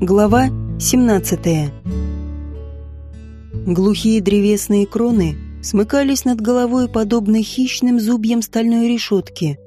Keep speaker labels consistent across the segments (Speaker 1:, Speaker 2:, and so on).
Speaker 1: Глава 17 Глухие древесные кроны смыкались над головой подобно хищным зубьям стальной решетки.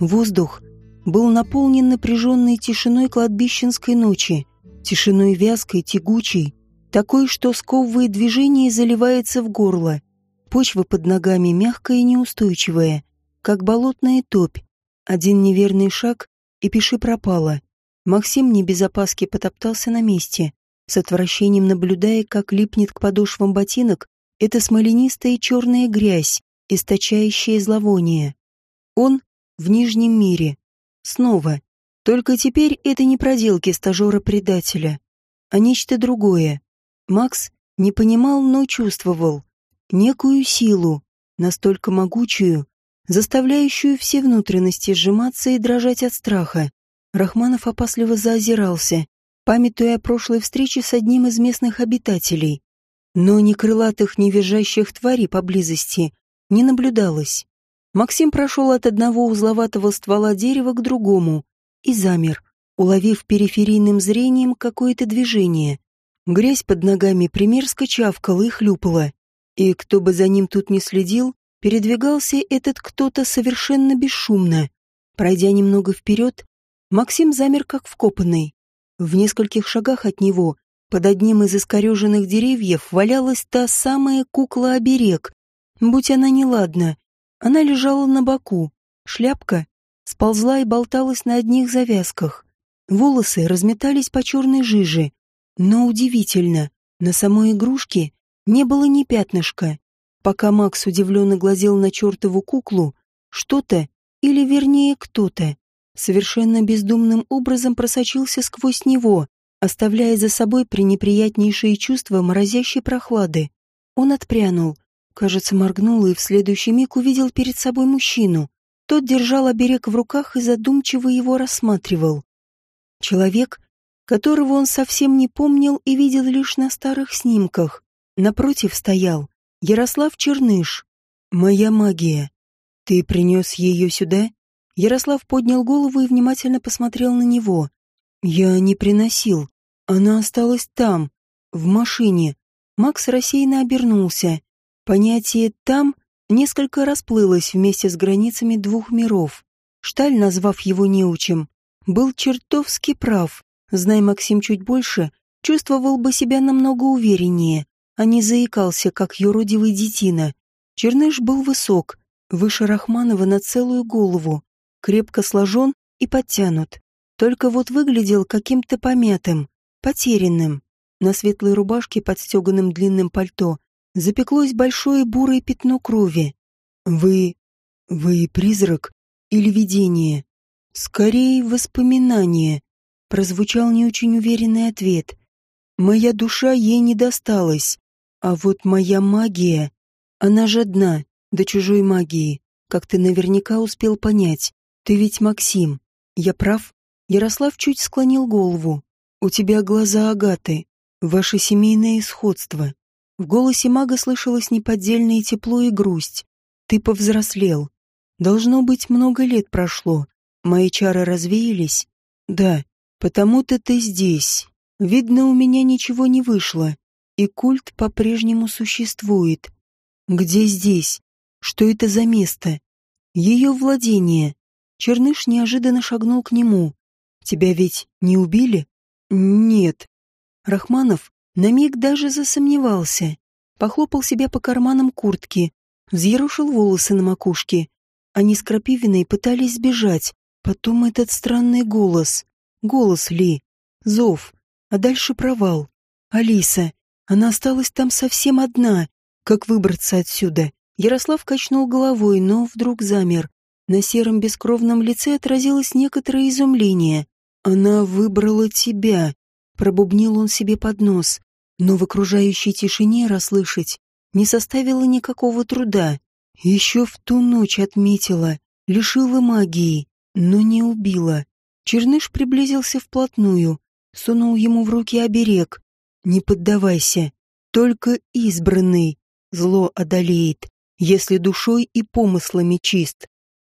Speaker 1: Воздух был наполнен напряженной тишиной кладбищенской ночи, тишиной вязкой, тягучей, такой, что сковывает движение заливается в горло. Почва под ногами мягкая и неустойчивая, как болотная топь. Один неверный шаг, и пиши пропало. Максим не без опаски потоптался на месте, с отвращением наблюдая, как липнет к подошвам ботинок эта смоленистая черная грязь, источающая зловоние. Он в Нижнем мире. Снова. Только теперь это не проделки стажера-предателя, а нечто другое. Макс не понимал, но чувствовал некую силу, настолько могучую, заставляющую все внутренности сжиматься и дрожать от страха. Рахманов опасливо заозирался, памятуя о прошлой встрече с одним из местных обитателей. Но ни крылатых, ни визжащих тварей поблизости не наблюдалось. Максим прошел от одного узловатого ствола дерева к другому и замер, уловив периферийным зрением какое-то движение. Грязь под ногами примерзко чавкала и хлюпала. И кто бы за ним тут не следил, передвигался этот кто-то совершенно бесшумно. Пройдя немного вперед, Максим замер как вкопанный. В нескольких шагах от него, под одним из искореженных деревьев, валялась та самая кукла-оберег. Будь она неладна, она лежала на боку, шляпка сползла и болталась на одних завязках. Волосы разметались по черной жиже, но удивительно, на самой игрушке не было ни пятнышка. Пока Макс удивленно глазел на чертову куклу, что-то, или вернее кто-то, совершенно бездумным образом просочился сквозь него, оставляя за собой пренеприятнейшие чувства морозящей прохлады. Он отпрянул, кажется, моргнул и в следующий миг увидел перед собой мужчину. Тот держал оберег в руках и задумчиво его рассматривал. Человек, которого он совсем не помнил и видел лишь на старых снимках. Напротив стоял Ярослав Черныш. «Моя магия. Ты принес ее сюда?» Ярослав поднял голову и внимательно посмотрел на него. «Я не приносил. Она осталась там, в машине». Макс рассеянно обернулся. Понятие «там» несколько расплылось вместе с границами двух миров. Шталь, назвав его неучем, был чертовски прав. Зная Максим чуть больше, чувствовал бы себя намного увереннее а не заикался, как юродивый детина. Черныш был высок, выше Рахманова на целую голову, крепко сложен и подтянут. Только вот выглядел каким-то помятым, потерянным. На светлой рубашке под стеганым длинным пальто запеклось большое бурое пятно крови. «Вы... вы призрак или видение?» «Скорее, воспоминание», — прозвучал не очень уверенный ответ. «Моя душа ей не досталась. А вот моя магия, она жадна до чужой магии, как ты наверняка успел понять. Ты ведь Максим. Я прав? Ярослав чуть склонил голову. У тебя глаза Агаты, ваше семейное сходство. В голосе мага слышалось неподдельное тепло и грусть. Ты повзрослел. Должно быть, много лет прошло. Мои чары развеялись? Да, потому-то ты здесь. Видно, у меня ничего не вышло и культ по-прежнему существует. Где здесь? Что это за место? Ее владение. Черныш неожиданно шагнул к нему. Тебя ведь не убили? Нет. Рахманов на миг даже засомневался. Похлопал себя по карманам куртки, взъерушил волосы на макушке. Они с Крапивиной пытались сбежать. Потом этот странный голос. Голос ли? Зов. А дальше провал. Алиса. Она осталась там совсем одна. Как выбраться отсюда? Ярослав качнул головой, но вдруг замер. На сером бескровном лице отразилось некоторое изумление. «Она выбрала тебя», — пробубнил он себе под нос. Но в окружающей тишине расслышать не составило никакого труда. Еще в ту ночь отметила, лишила магии, но не убила. Черныш приблизился вплотную, сунул ему в руки оберег. Не поддавайся. Только избранный зло одолеет, если душой и помыслами чист.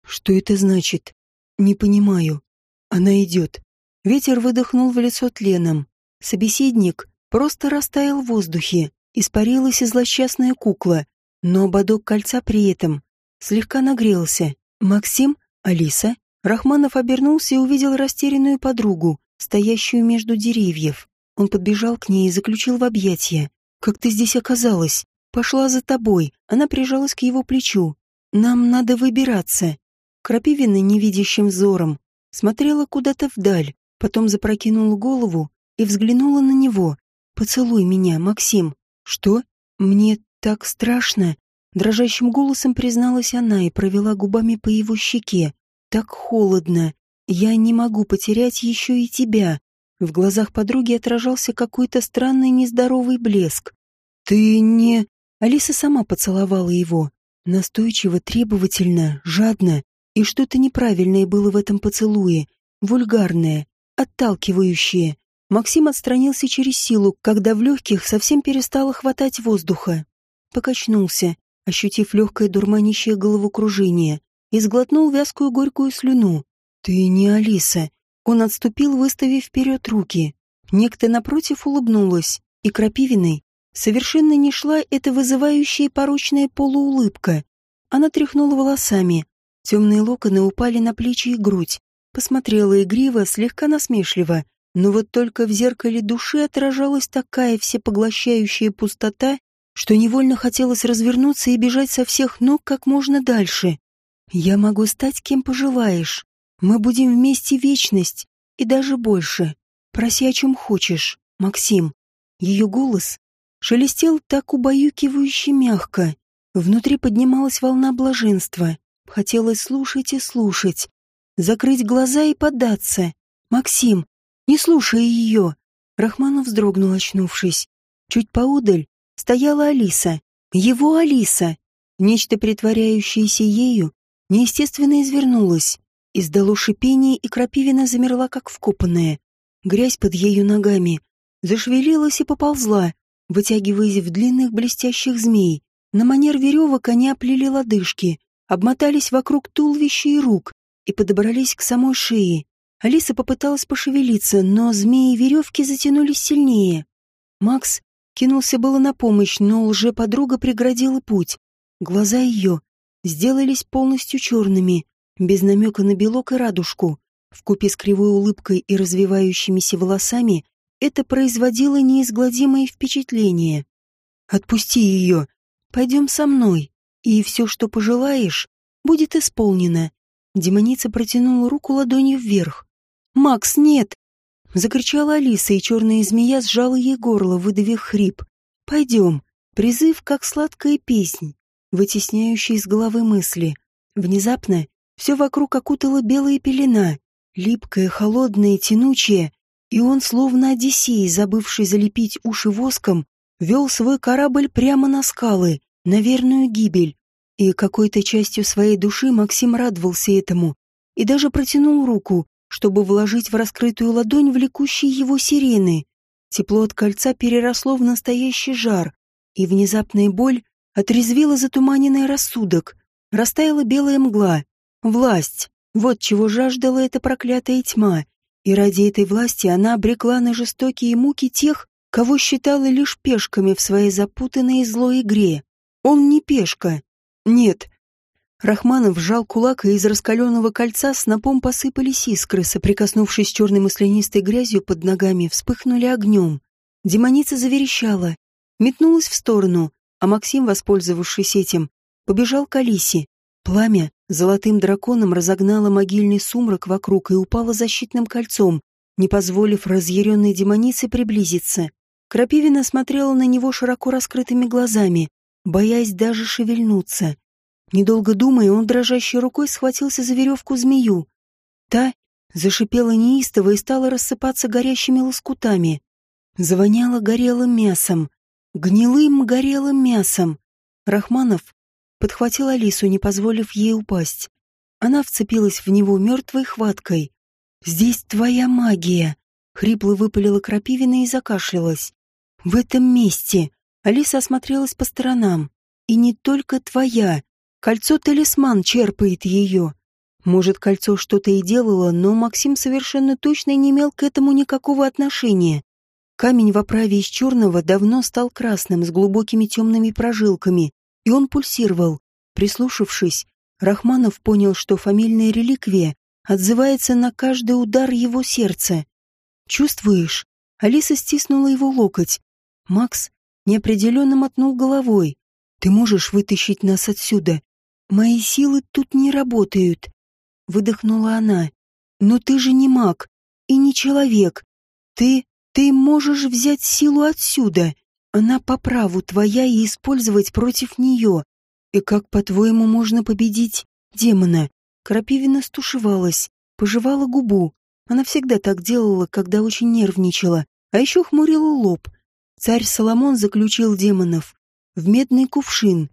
Speaker 1: Что это значит? Не понимаю. Она идет. Ветер выдохнул в лицо тленом. Собеседник просто растаял в воздухе, испарилась и злосчастная кукла, но ободок кольца при этом слегка нагрелся. «Максим? Алиса?» Рахманов обернулся и увидел растерянную подругу, стоящую между деревьев. Он подбежал к ней и заключил в объятия. «Как ты здесь оказалась? Пошла за тобой». Она прижалась к его плечу. «Нам надо выбираться». Крапивина невидящим взором смотрела куда-то вдаль, потом запрокинула голову и взглянула на него. «Поцелуй меня, Максим». «Что? Мне так страшно?» Дрожащим голосом призналась она и провела губами по его щеке. «Так холодно. Я не могу потерять еще и тебя». В глазах подруги отражался какой-то странный нездоровый блеск. «Ты не...» Алиса сама поцеловала его. Настойчиво, требовательно, жадно. И что-то неправильное было в этом поцелуе. Вульгарное, отталкивающее. Максим отстранился через силу, когда в легких совсем перестало хватать воздуха. Покачнулся, ощутив легкое дурманящее головокружение, и сглотнул вязкую горькую слюну. «Ты не Алиса». Он отступил, выставив вперед руки. Некто напротив улыбнулась, и Крапивиной совершенно не шла эта вызывающая порочная полуулыбка. Она тряхнула волосами. Темные локоны упали на плечи и грудь. Посмотрела игриво, слегка насмешливо, но вот только в зеркале души отражалась такая всепоглощающая пустота, что невольно хотелось развернуться и бежать со всех ног как можно дальше. «Я могу стать кем пожелаешь. Мы будем вместе вечность и даже больше. Проси, о чем хочешь, Максим». Ее голос шелестел так убаюкивающе мягко. Внутри поднималась волна блаженства. Хотелось слушать и слушать. Закрыть глаза и поддаться. «Максим, не слушая ее. Рахманов вздрогнул, очнувшись. Чуть поодаль стояла Алиса. Его Алиса. Нечто, притворяющееся ею, неестественно извернулось. Издало шипение, и крапивина замерла, как вкопанная. Грязь под ее ногами зашевелилась и поползла, вытягиваясь в длинных блестящих змей. На манер веревок они оплели лодыжки, обмотались вокруг туловища и рук и подобрались к самой шее. Алиса попыталась пошевелиться, но змеи и веревки затянулись сильнее. Макс кинулся было на помощь, но лже-подруга преградила путь. Глаза ее сделались полностью черными, без намека на белок и радужку. Вкупе с кривой улыбкой и развивающимися волосами это производило неизгладимое впечатление. «Отпусти ее! Пойдем со мной, и все, что пожелаешь, будет исполнено». Демоница протянула руку ладонью вверх. «Макс, нет!» — закричала Алиса, и черная змея сжала ей горло, выдавив хрип. «Пойдем!» Призыв, как сладкая песнь, вытесняющая из головы мысли. Внезапно все вокруг окутала белая пелена, липкая, холодная, тянучая, и он, словно Одиссей, забывший залепить уши воском, вел свой корабль прямо на скалы, на верную гибель. И какой-то частью своей души Максим радовался этому и даже протянул руку, чтобы вложить в раскрытую ладонь влекущие его сирены. Тепло от кольца переросло в настоящий жар, и внезапная боль отрезвила затуманенный рассудок. Растаяла белая мгла. Власть. Вот чего жаждала эта проклятая тьма. И ради этой власти она обрекла на жестокие муки тех, кого считала лишь пешками в своей запутанной злой игре. Он не пешка. Нет, Рахманов сжал кулак, и из раскаленного кольца снопом посыпались искры, соприкоснувшись с черной маслянистой грязью под ногами, вспыхнули огнем. Демоница заверещала, метнулась в сторону, а Максим, воспользовавшись этим, побежал к Алисе. Пламя золотым драконом разогнало могильный сумрак вокруг и упало защитным кольцом, не позволив разъяренной демонице приблизиться. Крапивина смотрела на него широко раскрытыми глазами, боясь даже шевельнуться. Недолго думая, он дрожащей рукой схватился за веревку змею. Та зашипела неистово и стала рассыпаться горящими лоскутами. Завоняло горелым мясом. Гнилым горелым мясом. Рахманов подхватил Алису, не позволив ей упасть. Она вцепилась в него мертвой хваткой. «Здесь твоя магия!» — хрипло выпалила крапивина и закашлялась. «В этом месте!» Алиса осмотрелась по сторонам. «И не только твоя!» Кольцо-талисман черпает ее. Может, кольцо что-то и делало, но Максим совершенно точно не имел к этому никакого отношения. Камень в оправе из черного давно стал красным с глубокими темными прожилками, и он пульсировал. Прислушавшись, Рахманов понял, что фамильная реликвия отзывается на каждый удар его сердца. «Чувствуешь?» Алиса стиснула его локоть. Макс неопределенно мотнул головой. «Ты можешь вытащить нас отсюда? Мои силы тут не работают», — выдохнула она. «Но ты же не маг и не человек. Ты, ты можешь взять силу отсюда. Она по праву твоя и использовать против нее. И как, по-твоему, можно победить демона?» Крапивина стушевалась, пожевала губу. Она всегда так делала, когда очень нервничала, а еще хмурила лоб. Царь Соломон заключил демонов в медный кувшин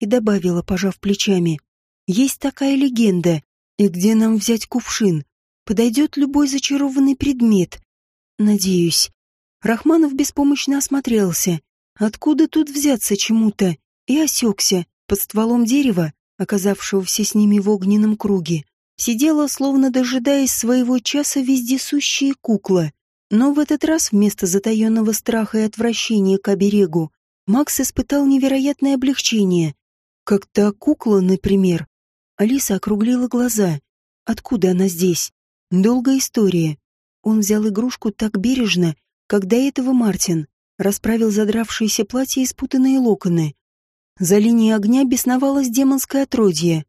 Speaker 1: и добавила, пожав плечами. «Есть такая легенда. И где нам взять кувшин? Подойдет любой зачарованный предмет. Надеюсь». Рахманов беспомощно осмотрелся. Откуда тут взяться чему-то? И осекся под стволом дерева, оказавшегося с ними в огненном круге. Сидела, словно дожидаясь своего часа, вездесущая кукла. Но в этот раз вместо затаенного страха и отвращения к оберегу Макс испытал невероятное облегчение. Как та кукла, например. Алиса округлила глаза. Откуда она здесь? Долгая история. Он взял игрушку так бережно, как до этого Мартин. Расправил задравшиеся платья и спутанные локоны. За линией огня бесновалась демонское отродье.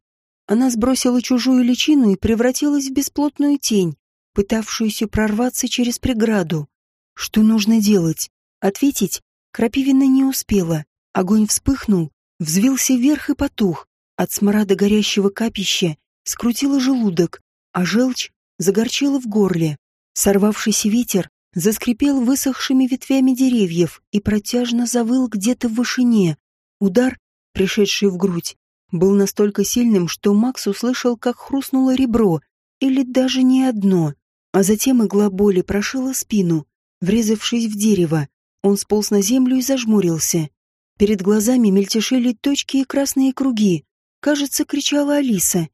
Speaker 1: Она сбросила чужую личину и превратилась в бесплотную тень, пытавшуюся прорваться через преграду. Что нужно делать? Ответить Крапивина не успела. Огонь вспыхнул, взвился вверх и потух. От смрада горящего капища скрутило желудок, а желчь загорчила в горле. Сорвавшийся ветер заскрипел высохшими ветвями деревьев и протяжно завыл где-то в вышине. Удар, пришедший в грудь, был настолько сильным, что Макс услышал, как хрустнуло ребро, или даже не одно, а затем игла боли прошила спину, врезавшись в дерево. Он сполз на землю и зажмурился. Перед глазами мельтешили точки и красные круги. Кажется, кричала Алиса.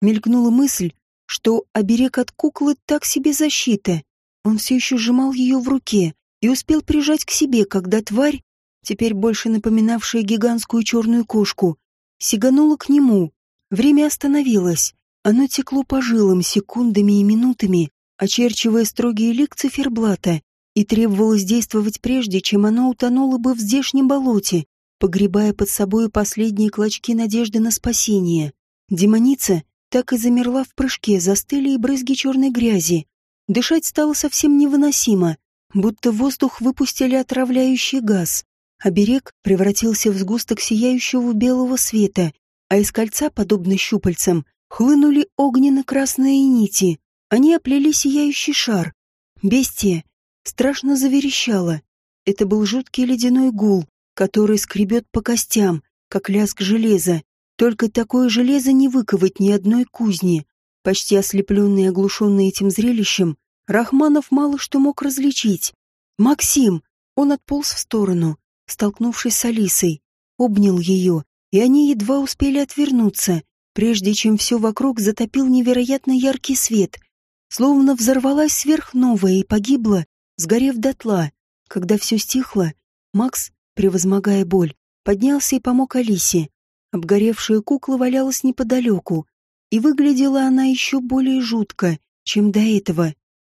Speaker 1: Мелькнула мысль, что оберег от куклы так себе защита. Он все еще сжимал ее в руке и успел прижать к себе, когда тварь, теперь больше напоминавшая гигантскую черную кошку, сиганула к нему. Время остановилось. Оно текло по жилам секундами и минутами, очерчивая строгие лик циферблата и требовалось действовать прежде, чем оно утонуло бы в здешнем болоте, погребая под собой последние клочки надежды на спасение. Демоница так и замерла в прыжке, застыли и брызги черной грязи. Дышать стало совсем невыносимо, будто воздух выпустили отравляющий газ. Оберег превратился в сгусток сияющего белого света, а из кольца, подобно щупальцам, хлынули огненно-красные нити. Они оплели сияющий шар. Бестия страшно заверещала. Это был жуткий ледяной гул, который скребет по костям, как лязг железа. Только такое железо не выковать ни одной кузни. Почти ослепленный и оглушенный этим зрелищем, Рахманов мало что мог различить. «Максим!» Он отполз в сторону, столкнувшись с Алисой, обнял ее, и они едва успели отвернуться, прежде чем все вокруг затопил невероятно яркий свет, словно взорвалась сверхновая и погибла сгорев дотла. Когда все стихло, Макс, превозмогая боль, поднялся и помог Алисе. Обгоревшая кукла валялась неподалеку, и выглядела она еще более жутко, чем до этого.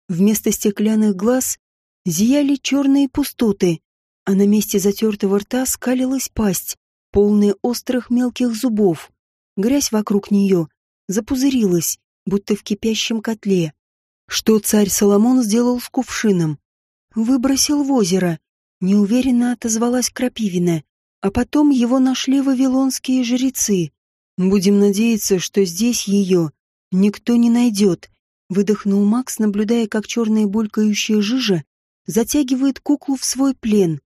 Speaker 1: Вместо стеклянных глаз зияли черные пустоты, а на месте затертого рта скалилась пасть, полная острых мелких зубов. Грязь вокруг нее запузырилась, будто в кипящем котле. Что царь Соломон сделал с кувшином? Выбросил в озеро. Неуверенно отозвалась Крапивина. А потом его нашли вавилонские жрецы. Будем надеяться, что здесь ее никто не найдет. Выдохнул Макс, наблюдая, как черная булькающая жижа затягивает куклу в свой плен.